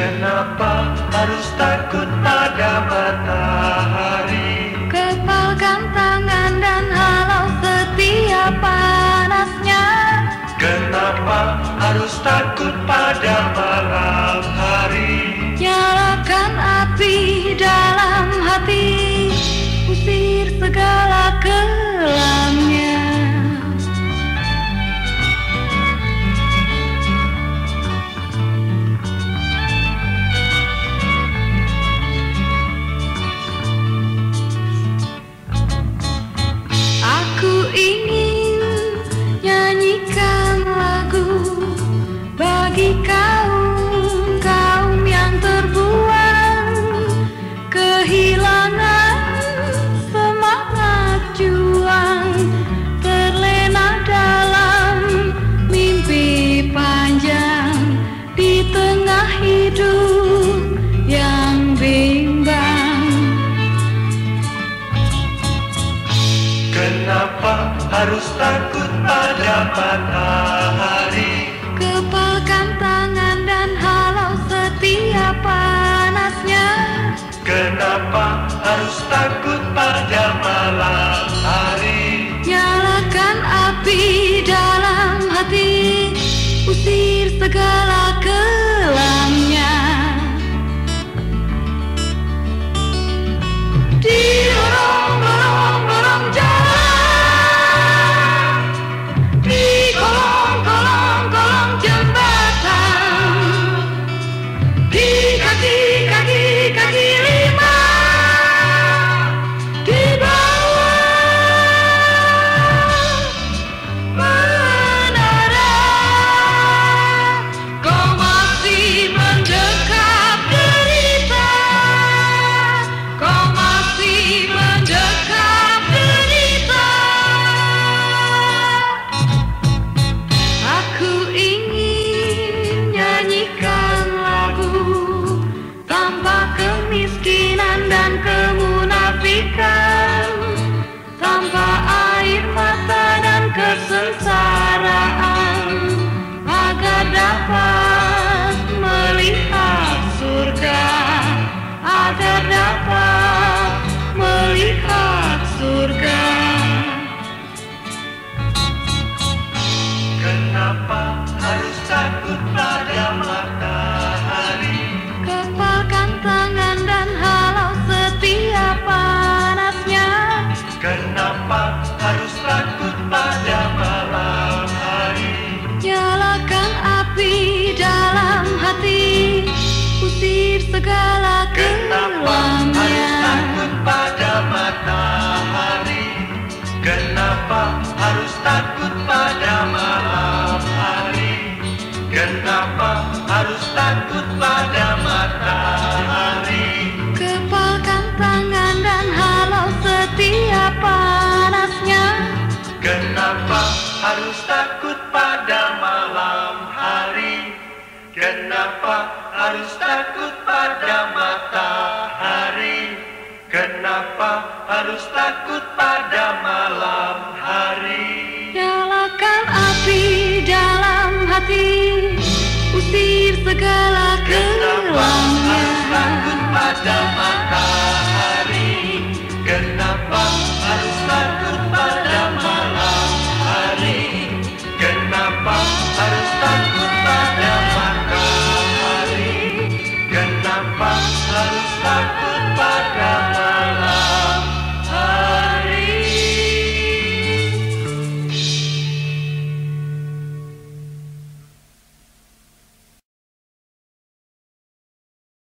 Kenapa harus takut pada matahari? Kepalkan tangan dan halau setiap panasnya. Kenapa harus takut pada malam hari? Nyalakan api dalam hati, usir segala. Kenapa harus takut pada matahari? the. Kenapa harus takut pada matahari? Kenapa harus takut pada malam hari? Nyalakan api dalam hati, usir segala Kenapa harus takut pada matahari?